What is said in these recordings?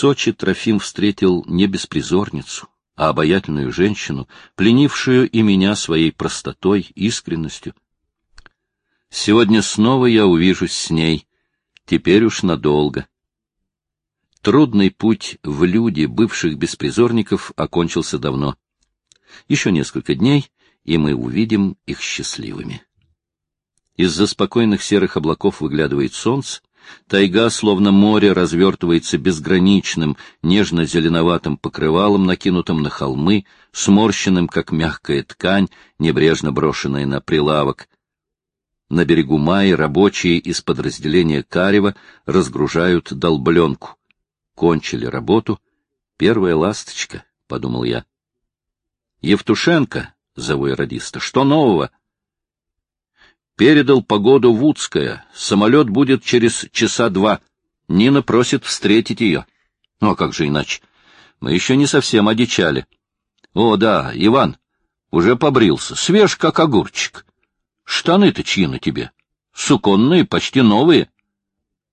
Сочи Трофим встретил не беспризорницу, а обаятельную женщину, пленившую и меня своей простотой, искренностью. Сегодня снова я увижусь с ней, теперь уж надолго. Трудный путь в люди бывших беспризорников окончился давно. Еще несколько дней, и мы увидим их счастливыми. Из-за спокойных серых облаков выглядывает солнце, Тайга, словно море, развертывается безграничным, нежно-зеленоватым покрывалом, накинутым на холмы, сморщенным, как мягкая ткань, небрежно брошенная на прилавок. На берегу Майи рабочие из подразделения Карева разгружают долбленку. Кончили работу. Первая ласточка, — подумал я. — Евтушенко, — зову я радиста, — что нового? — Передал погоду Вудская. Самолет будет через часа два. Нина просит встретить ее. Ну, а как же иначе? Мы еще не совсем одичали. О, да, Иван, уже побрился, свеж, как огурчик. Штаны-то чьи на тебе? Суконные, почти новые.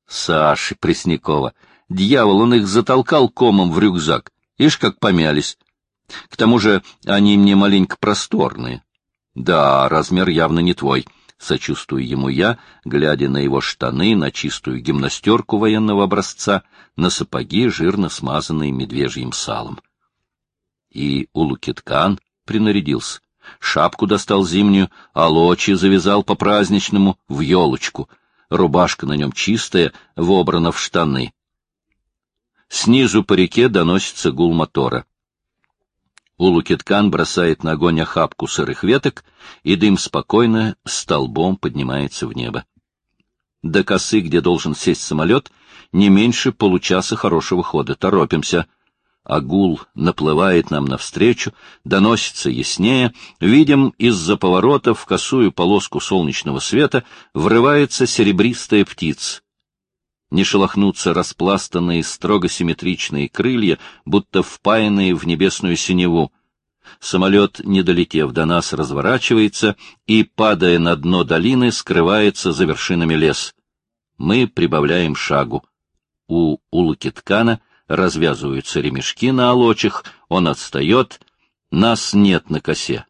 Саши Преснякова. Дьявол, он их затолкал комом в рюкзак. Ишь, как помялись. К тому же они мне маленько просторные. Да, размер явно не твой. — сочувствую ему я, глядя на его штаны, на чистую гимнастерку военного образца, на сапоги, жирно смазанные медвежьим салом. И Улукиткан принарядился. Шапку достал зимнюю, а лочи завязал по-праздничному в елочку. Рубашка на нем чистая, вобрана в штаны. Снизу по реке доносится гул мотора. Улукиткан бросает на огонь охапку сырых веток, и дым спокойно столбом поднимается в небо. До косы, где должен сесть самолет, не меньше получаса хорошего хода. Торопимся. Агул наплывает нам навстречу, доносится яснее. Видим, из-за поворота в косую полоску солнечного света врывается серебристая птица. Не шелохнутся распластанные строго симметричные крылья, будто впаянные в небесную синеву. Самолет, не долетев до нас, разворачивается и, падая на дно долины, скрывается за вершинами лес. Мы прибавляем шагу. У Улукиткана развязываются ремешки на олочах, он отстает, нас нет на косе.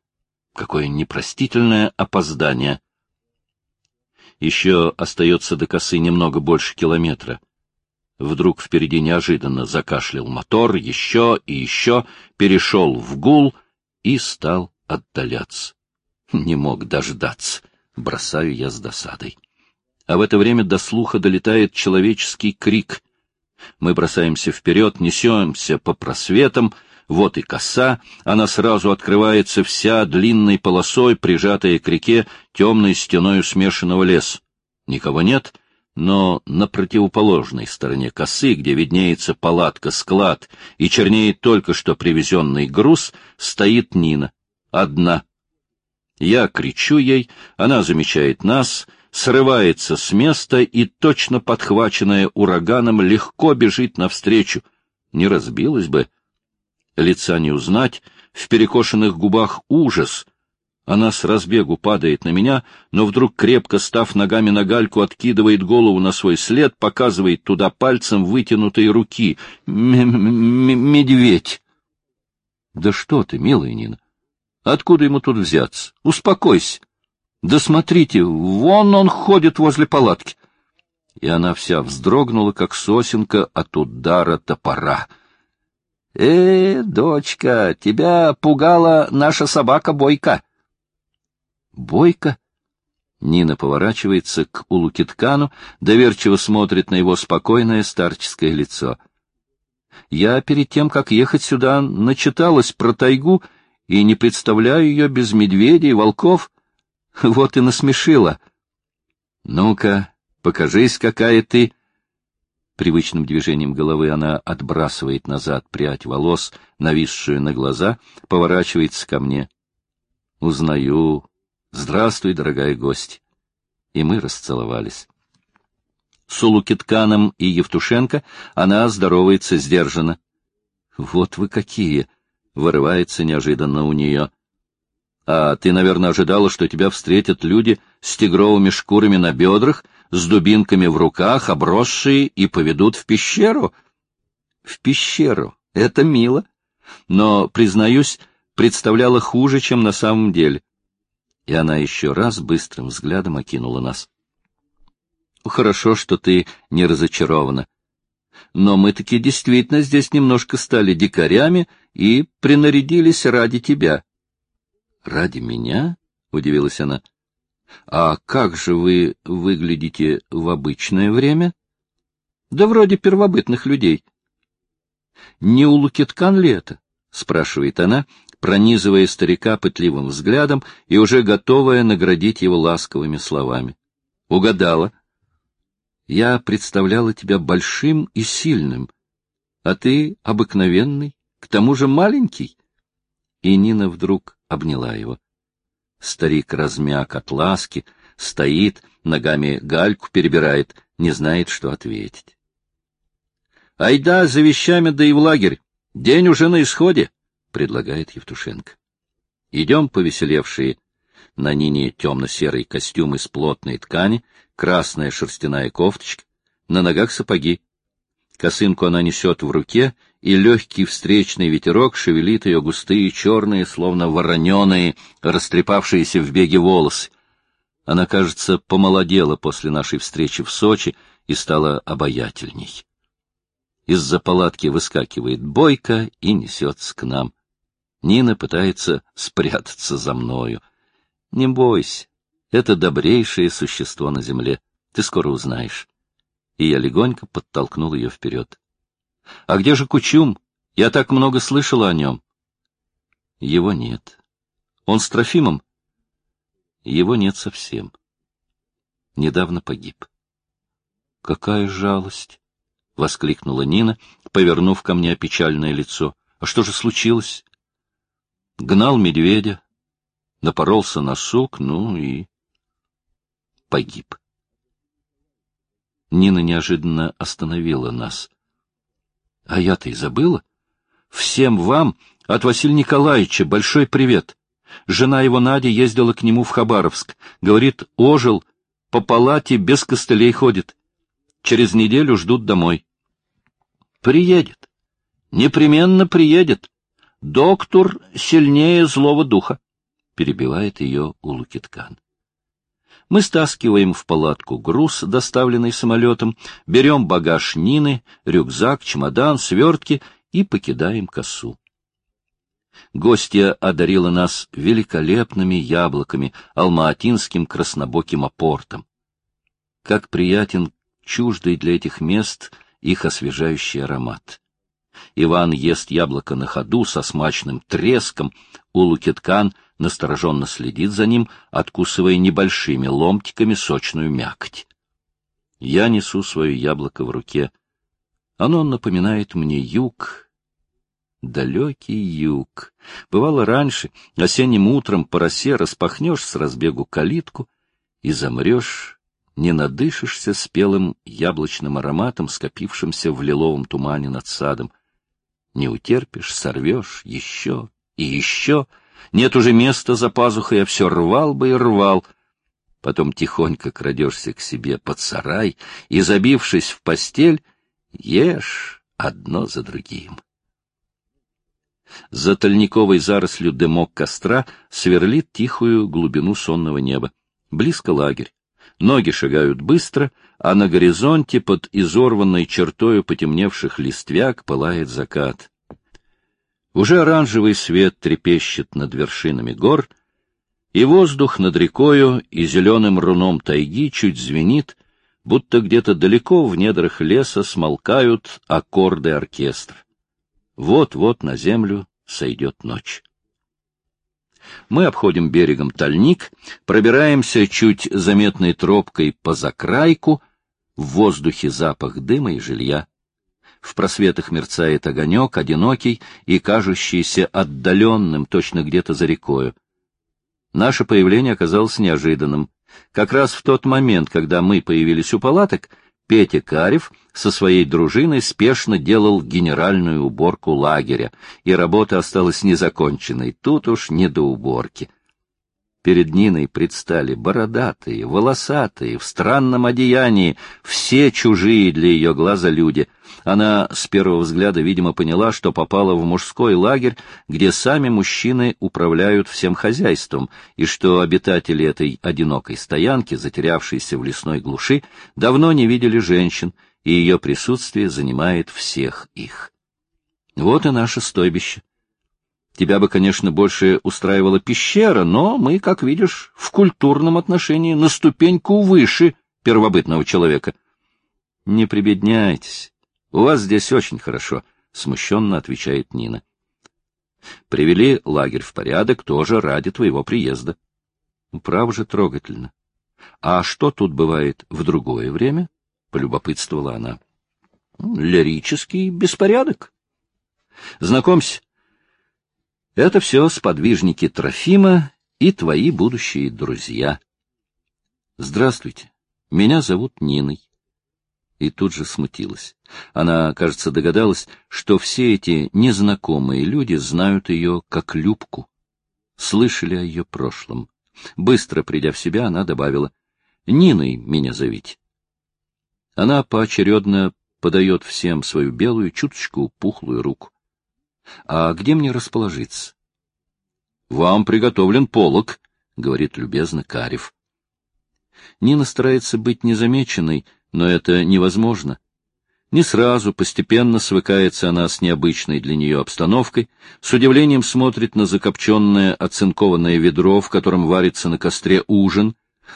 Какое непростительное опоздание! Еще остается до косы немного больше километра. Вдруг впереди неожиданно закашлял мотор, еще и еще, перешел в гул и стал отдаляться. Не мог дождаться, бросаю я с досадой. А в это время до слуха долетает человеческий крик. Мы бросаемся вперед, несемся по просветам, вот и коса, она сразу открывается вся длинной полосой, прижатая к реке темной стеною смешанного леса. Никого нет, но на противоположной стороне косы, где виднеется палатка-склад и чернеет только что привезенный груз, стоит Нина. Одна. Я кричу ей, она замечает нас, срывается с места и, точно подхваченная ураганом, легко бежит навстречу. Не разбилась бы, лица не узнать, в перекошенных губах ужас. Она с разбегу падает на меня, но вдруг, крепко став ногами на гальку, откидывает голову на свой след, показывает туда пальцем вытянутой руки. «Медведь!» «Да что ты, милая Нина! Откуда ему тут взяться? Успокойся! Да смотрите, вон он ходит возле палатки!» И она вся вздрогнула, как сосенка от удара топора — «Э, дочка, тебя пугала наша собака Бойка». «Бойка?» Нина поворачивается к Улукиткану, доверчиво смотрит на его спокойное старческое лицо. «Я перед тем, как ехать сюда, начиталась про тайгу и не представляю ее без медведей, волков. Вот и насмешила. Ну-ка, покажись, какая ты...» Привычным движением головы она отбрасывает назад прядь волос, нависшую на глаза, поворачивается ко мне. Узнаю. Здравствуй, дорогая гость. И мы расцеловались. С Улукитканом и Евтушенко она здоровается сдержанно. Вот вы какие! Вырывается неожиданно у нее. А ты, наверное, ожидала, что тебя встретят люди с тигровыми шкурами на бедрах — с дубинками в руках, обросшие, и поведут в пещеру. в пещеру. Это мило. Но, признаюсь, представляла хуже, чем на самом деле. И она еще раз быстрым взглядом окинула нас. Хорошо, что ты не разочарована. Но мы таки действительно здесь немножко стали дикарями и принарядились ради тебя. — Ради меня? — удивилась она. — А как же вы выглядите в обычное время? — Да вроде первобытных людей. — Не у Лукиткан ли это? — спрашивает она, пронизывая старика пытливым взглядом и уже готовая наградить его ласковыми словами. — Угадала. Я представляла тебя большим и сильным, а ты обыкновенный, к тому же маленький. И Нина вдруг обняла его. Старик размяк от ласки, стоит, ногами гальку перебирает, не знает, что ответить. — Айда за вещами да и в лагерь. День уже на исходе, — предлагает Евтушенко. Идем повеселевшие. На Нине темно-серый костюм из плотной ткани, красная шерстяная кофточка, на ногах сапоги. Косынку она несет в руке, и легкий встречный ветерок шевелит ее густые черные, словно вороненые, растрепавшиеся в беге волосы. Она, кажется, помолодела после нашей встречи в Сочи и стала обаятельней. Из-за палатки выскакивает бойко и несется к нам. Нина пытается спрятаться за мною. Не бойся, это добрейшее существо на земле. Ты скоро узнаешь. И я легонько подтолкнул ее вперед. — А где же Кучум? Я так много слышала о нем. — Его нет. Он с Трофимом? Его нет совсем. Недавно погиб. — Какая жалость! — воскликнула Нина, повернув ко мне печальное лицо. — А что же случилось? Гнал медведя, напоролся на сук, ну и погиб. Нина неожиданно остановила нас. — А я-то и забыла. Всем вам от Василия Николаевича большой привет. Жена его Надя ездила к нему в Хабаровск. Говорит, ожил, по палате без костылей ходит. Через неделю ждут домой. Приедет. Непременно приедет. Доктор сильнее злого духа, — перебивает ее Улукиткан. Мы стаскиваем в палатку груз, доставленный самолетом, берем багаж Нины, рюкзак, чемодан, свертки и покидаем косу. Гостья одарила нас великолепными яблоками, алмаатинским краснобоким апортом. Как приятен чуждый для этих мест их освежающий аромат. Иван ест яблоко на ходу со смачным треском, Улукиткан — настороженно следит за ним, откусывая небольшими ломтиками сочную мякоть. Я несу свое яблоко в руке. Оно напоминает мне юг, далекий юг. Бывало раньше, осенним утром по росе распахнешь с разбегу калитку и замрешь, не надышишься спелым яблочным ароматом, скопившимся в лиловом тумане над садом. Не утерпишь, сорвешь еще и еще — нет уже места за пазухой, я все рвал бы и рвал. Потом тихонько крадешься к себе под сарай и, забившись в постель, ешь одно за другим. За тольниковой зарослью дымок костра сверлит тихую глубину сонного неба. Близко лагерь. Ноги шагают быстро, а на горизонте под изорванной чертою потемневших листвяк пылает закат. Уже оранжевый свет трепещет над вершинами гор, и воздух над рекою и зеленым руном тайги чуть звенит, будто где-то далеко в недрах леса смолкают аккорды оркестра. Вот-вот на землю сойдет ночь. Мы обходим берегом тальник, пробираемся чуть заметной тропкой по закрайку, в воздухе запах дыма и жилья. В просветах мерцает огонек, одинокий и кажущийся отдаленным, точно где-то за рекою. Наше появление оказалось неожиданным. Как раз в тот момент, когда мы появились у палаток, Петя Карев со своей дружиной спешно делал генеральную уборку лагеря, и работа осталась незаконченной, тут уж не до уборки. Перед Ниной предстали бородатые, волосатые, в странном одеянии, все чужие для ее глаза люди. Она с первого взгляда, видимо, поняла, что попала в мужской лагерь, где сами мужчины управляют всем хозяйством, и что обитатели этой одинокой стоянки, затерявшейся в лесной глуши, давно не видели женщин, и ее присутствие занимает всех их. Вот и наше стойбище. Тебя бы, конечно, больше устраивала пещера, но мы, как видишь, в культурном отношении на ступеньку выше первобытного человека. — Не прибедняйтесь. У вас здесь очень хорошо, — смущенно отвечает Нина. — Привели лагерь в порядок тоже ради твоего приезда. — Право же трогательно. — А что тут бывает в другое время? — полюбопытствовала она. — Лирический беспорядок. — Знакомься, это все сподвижники Трофима и твои будущие друзья. Здравствуйте, меня зовут Ниной. И тут же смутилась. Она, кажется, догадалась, что все эти незнакомые люди знают ее как Любку, слышали о ее прошлом. Быстро придя в себя, она добавила, «Ниной меня зовите». Она поочередно подает всем свою белую, чуточку пухлую руку. А где мне расположиться? — Вам приготовлен полог, — говорит любезно Карев. Нина старается быть незамеченной, но это невозможно. Не сразу, постепенно свыкается она с необычной для нее обстановкой, с удивлением смотрит на закопченное оцинкованное ведро, в котором варится на костре ужин,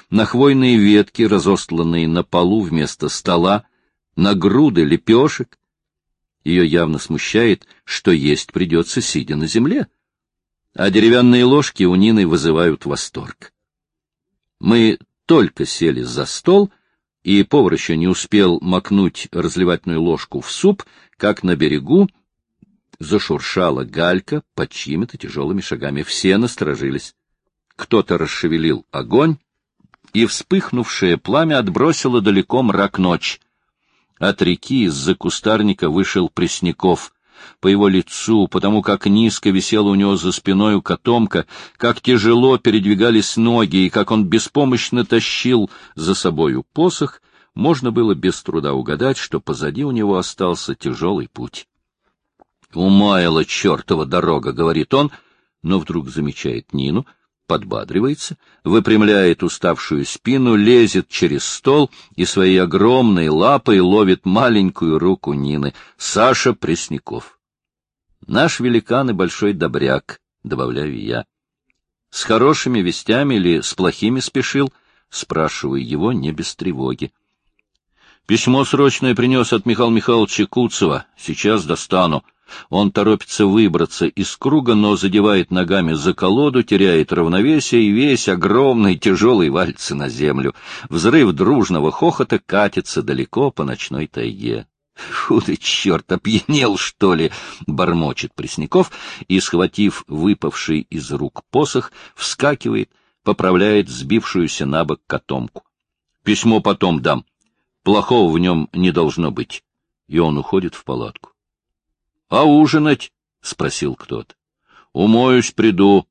на хвойные ветки, разостланные на полу вместо стола, на груды лепешек, ее явно смущает, что есть придется, сидя на земле. А деревянные ложки у Нины вызывают восторг. Мы только сели за стол, и повар еще не успел макнуть разливательную ложку в суп, как на берегу зашуршала галька под чьими-то тяжелыми шагами. Все насторожились. Кто-то расшевелил огонь, и вспыхнувшее пламя отбросило далеко мрак ночь. От реки из-за кустарника вышел Пресняков. По его лицу, потому как низко висела у него за спиной котомка, как тяжело передвигались ноги и как он беспомощно тащил за собою посох, можно было без труда угадать, что позади у него остался тяжелый путь. «Умаяла чертова дорога», — говорит он, но вдруг замечает Нину — подбадривается, выпрямляет уставшую спину, лезет через стол и своей огромной лапой ловит маленькую руку Нины. Саша Пресняков. Наш великан и большой добряк, добавляю я. С хорошими вестями или с плохими спешил? Спрашиваю его не без тревоги. Письмо срочное принес от Михаила Михайловича Куцева. Сейчас достану. Он торопится выбраться из круга, но задевает ногами за колоду, теряет равновесие и весь огромный тяжелый вальцы на землю. Взрыв дружного хохота катится далеко по ночной тайге. «Фу ты, черт, опьянел, что ли!» — бормочет Пресняков и, схватив выпавший из рук посох, вскакивает, поправляет сбившуюся на бок котомку. «Письмо потом дам. Плохого в нем не должно быть». И он уходит в палатку. А ужинать? — спросил кто-то. — Умоюсь, приду.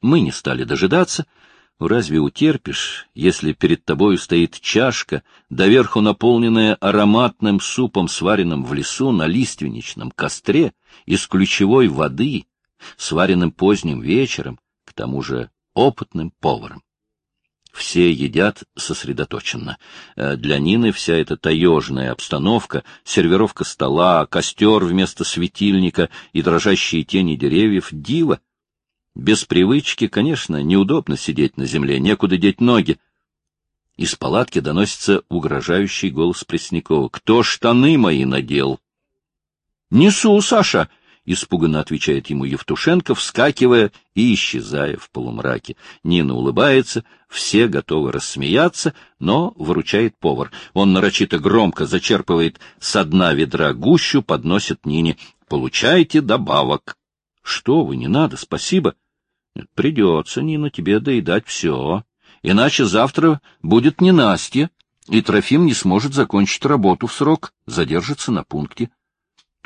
Мы не стали дожидаться. Разве утерпишь, если перед тобою стоит чашка, доверху наполненная ароматным супом, сваренным в лесу на лиственничном костре, из ключевой воды, сваренным поздним вечером, к тому же опытным поваром? Все едят сосредоточенно. Э, для Нины вся эта таежная обстановка, сервировка стола, костер вместо светильника и дрожащие тени деревьев — диво. Без привычки, конечно, неудобно сидеть на земле, некуда деть ноги. Из палатки доносится угрожающий голос Преснякова. «Кто штаны мои надел?» «Несу, Саша!» — испуганно отвечает ему Евтушенко, вскакивая и исчезая в полумраке. Нина улыбается, все готовы рассмеяться, но выручает повар. Он нарочито громко зачерпывает со дна ведра гущу, подносит Нине. «Получайте добавок». «Что вы, не надо, спасибо». «Придется, Нина, тебе доедать все. Иначе завтра будет ненастье, и Трофим не сможет закончить работу в срок, задержится на пункте».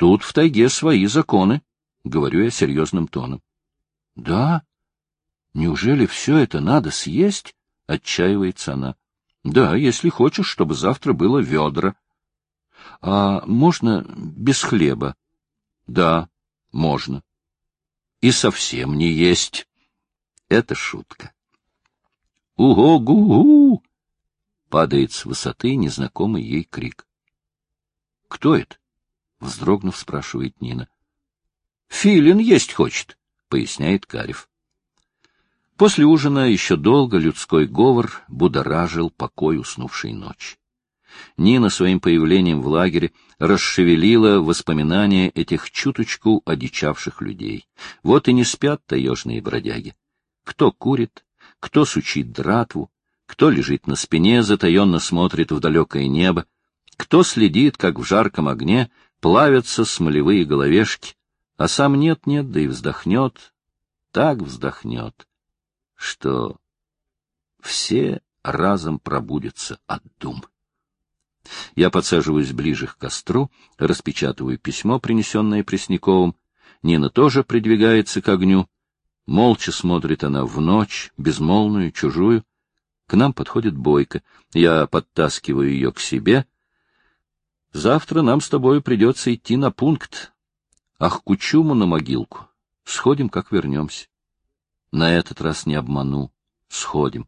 Тут в тайге свои законы, — говорю я серьезным тоном. — Да? Неужели все это надо съесть? — отчаивается она. — Да, если хочешь, чтобы завтра было ведра. — А можно без хлеба? — Да, можно. — И совсем не есть. Это шутка. «Уго-гу-гу!» Падает с высоты незнакомый ей крик. «Кто это?» — вздрогнув, спрашивает Нина. «Филин есть хочет», — поясняет Карев. После ужина еще долго людской говор будоражил покой уснувшей ночи. Нина своим появлением в лагере расшевелила воспоминания этих чуточку одичавших людей. Вот и не спят таежные бродяги. Кто курит, кто сучит дратву, кто лежит на спине, затаенно смотрит в далекое небо, кто следит, как в жарком огне плавятся смолевые головешки, а сам нет-нет, да и вздохнет, так вздохнет, что все разом пробудятся от дум. Я подсаживаюсь ближе к костру, распечатываю письмо, принесенное Пресняковым. Нина тоже придвигается к огню. Молча смотрит она в ночь, безмолвную, чужую. К нам подходит Бойко. Я подтаскиваю ее к себе. Завтра нам с тобой придется идти на пункт. Ах, кучуму на могилку. Сходим, как вернемся. На этот раз не обману. Сходим.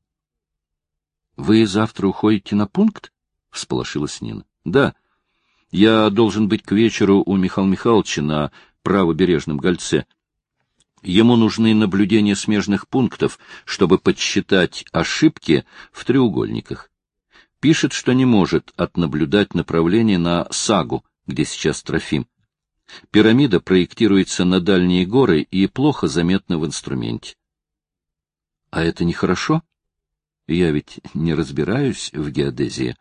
— Вы завтра уходите на пункт? — всполошилась Нина. — Да. Я должен быть к вечеру у Михаила Михайловича на правобережном гольце. Ему нужны наблюдения смежных пунктов, чтобы подсчитать ошибки в треугольниках. Пишет, что не может отнаблюдать направление на Сагу, где сейчас Трофим. Пирамида проектируется на дальние горы и плохо заметна в инструменте. А это нехорошо? Я ведь не разбираюсь в геодезии.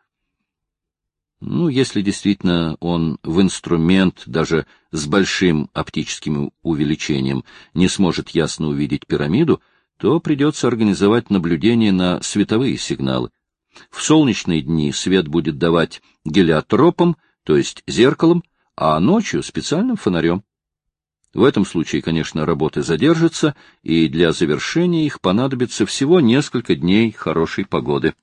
Ну, если действительно он в инструмент, даже с большим оптическим увеличением, не сможет ясно увидеть пирамиду, то придется организовать наблюдение на световые сигналы. В солнечные дни свет будет давать гелиотропом, то есть зеркалом, а ночью — специальным фонарем. В этом случае, конечно, работы задержатся, и для завершения их понадобится всего несколько дней хорошей погоды.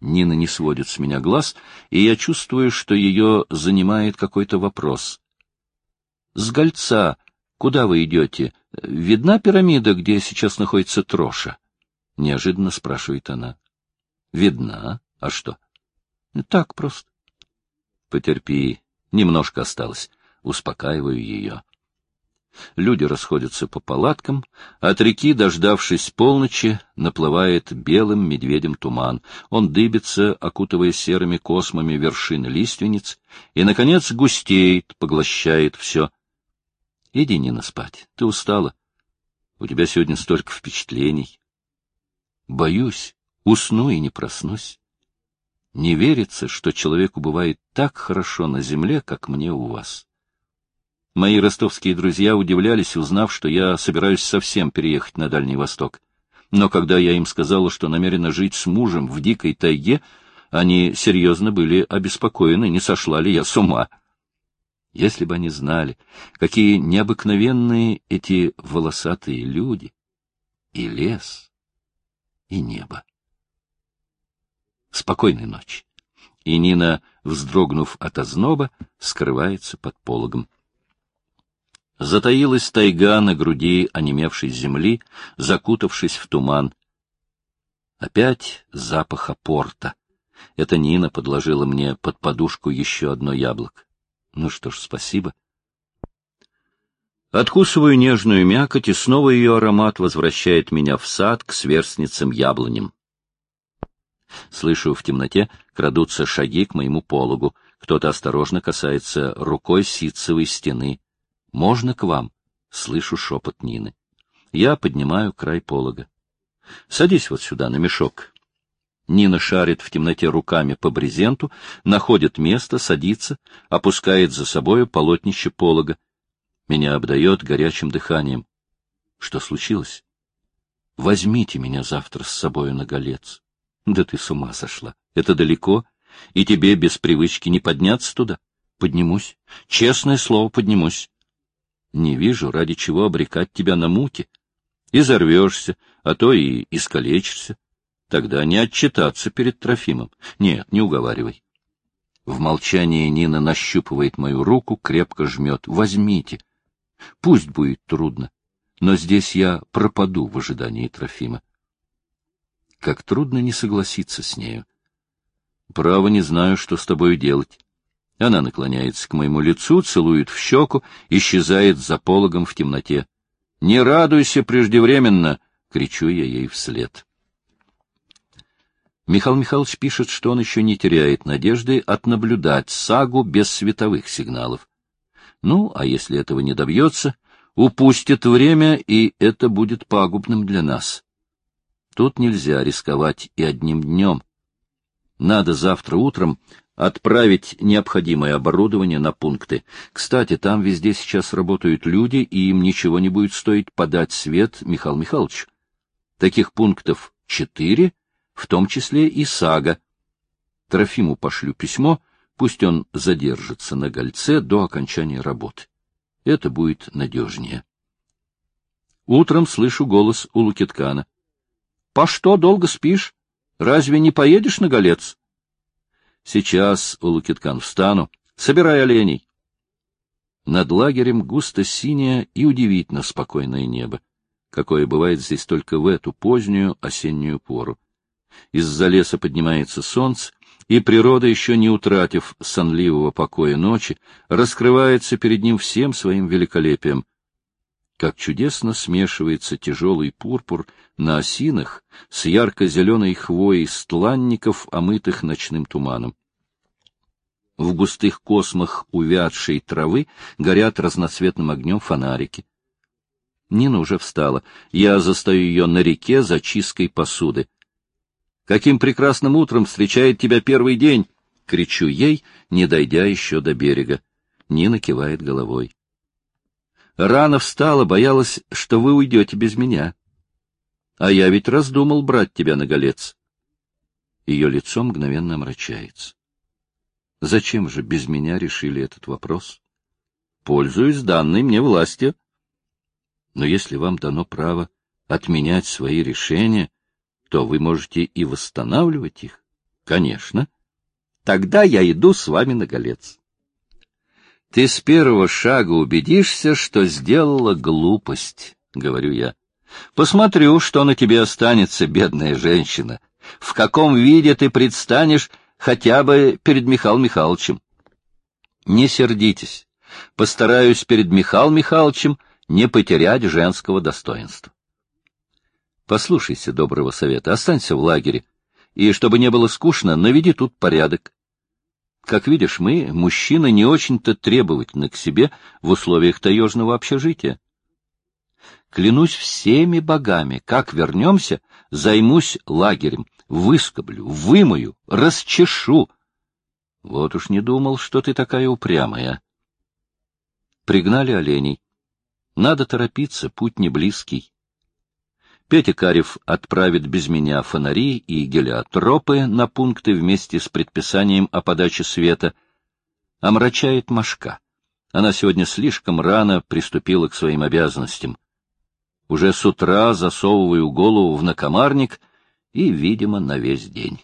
Нина не сводит с меня глаз, и я чувствую, что ее занимает какой-то вопрос. — С Гольца куда вы идете? Видна пирамида, где сейчас находится Троша? — неожиданно спрашивает она. — Видна. А что? — Так просто. — Потерпи. Немножко осталось. Успокаиваю ее. Люди расходятся по палаткам, от реки, дождавшись полночи, наплывает белым медведем туман. Он дыбится, окутывая серыми космами вершины лиственниц, и, наконец, густеет, поглощает все. Иди, Нина, спать. Ты устала. У тебя сегодня столько впечатлений. Боюсь, усну и не проснусь. Не верится, что человеку бывает так хорошо на земле, как мне у вас. Мои ростовские друзья удивлялись, узнав, что я собираюсь совсем переехать на Дальний Восток. Но когда я им сказала, что намерена жить с мужем в дикой тайге, они серьезно были обеспокоены, не сошла ли я с ума. Если бы они знали, какие необыкновенные эти волосатые люди, и лес, и небо. Спокойной ночи. И Нина, вздрогнув от озноба, скрывается под пологом. Затаилась тайга на груди онемевшей земли, закутавшись в туман. Опять запаха порта. Это Нина подложила мне под подушку еще одно яблоко. Ну что ж, спасибо. Откусываю нежную мякоть, и снова ее аромат возвращает меня в сад к сверстницам яблоням. Слышу в темноте, крадутся шаги к моему пологу. Кто-то осторожно касается рукой ситцевой стены. «Можно к вам?» — слышу шепот Нины. Я поднимаю край полога. «Садись вот сюда, на мешок». Нина шарит в темноте руками по брезенту, находит место, садится, опускает за собою полотнище полога. Меня обдает горячим дыханием. Что случилось? Возьмите меня завтра с собою на голец. Да ты с ума сошла. Это далеко, и тебе без привычки не подняться туда. Поднимусь. Честное слово, поднимусь. Не вижу, ради чего обрекать тебя на муки. Изорвешься, а то и искалечишься. Тогда не отчитаться перед Трофимом. Нет, не уговаривай. В молчании Нина нащупывает мою руку, крепко жмет. Возьмите. Пусть будет трудно, но здесь я пропаду в ожидании Трофима. Как трудно не согласиться с нею. Право не знаю, что с тобой делать. Она наклоняется к моему лицу, целует в щеку, исчезает за пологом в темноте. «Не радуйся преждевременно!» — кричу я ей вслед. Михаил Михайлович пишет, что он еще не теряет надежды отнаблюдать сагу без световых сигналов. Ну, а если этого не добьется, упустит время, и это будет пагубным для нас. Тут нельзя рисковать и одним днем. Надо завтра утром отправить необходимое оборудование на пункты. Кстати, там везде сейчас работают люди, и им ничего не будет стоить подать свет Михаил Михайлович. Таких пунктов четыре, в том числе и сага. Трофиму пошлю письмо, пусть он задержится на гольце до окончания работы. Это будет надежнее. Утром слышу голос у Лукиткана. — По что долго спишь? Разве не поедешь на голец? — Сейчас, у Лукиткан, встану. Собирай оленей. Над лагерем густо синее и удивительно спокойное небо, какое бывает здесь только в эту позднюю осеннюю пору. Из-за леса поднимается солнце, и природа, еще не утратив сонливого покоя ночи, раскрывается перед ним всем своим великолепием. Как чудесно смешивается тяжелый пурпур на осинах с ярко-зеленой хвоей стланников, омытых ночным туманом. В густых космах увядшей травы горят разноцветным огнем фонарики. Нина уже встала. Я застаю ее на реке за чисткой посуды. Каким прекрасным утром встречает тебя первый день! — кричу ей, не дойдя еще до берега. Нина кивает головой. — Рано встала, боялась, что вы уйдете без меня. А я ведь раздумал брать тебя на голец. Ее лицо мгновенно омрачается. Зачем же без меня решили этот вопрос? Пользуюсь данной мне властью. Но если вам дано право отменять свои решения, то вы можете и восстанавливать их. Конечно. Тогда я иду с вами на голец. Ты с первого шага убедишься, что сделала глупость, — говорю я. Посмотрю, что на тебе останется, бедная женщина. В каком виде ты предстанешь хотя бы перед Михаилом Михайловичем. Не сердитесь. Постараюсь перед Михаилом Михайловичем не потерять женского достоинства. Послушайся доброго совета, останься в лагере, и, чтобы не было скучно, наведи тут порядок. Как видишь, мы, мужчины, не очень-то требовательны к себе в условиях таежного общежития. Клянусь всеми богами, как вернемся, займусь лагерем, выскоблю, вымою, расчешу. Вот уж не думал, что ты такая упрямая. Пригнали оленей. Надо торопиться, путь не близкий. Петя Карев отправит без меня фонари и гелиотропы на пункты вместе с предписанием о подаче света. Омрачает Машка. Она сегодня слишком рано приступила к своим обязанностям. Уже с утра засовываю голову в накомарник и, видимо, на весь день.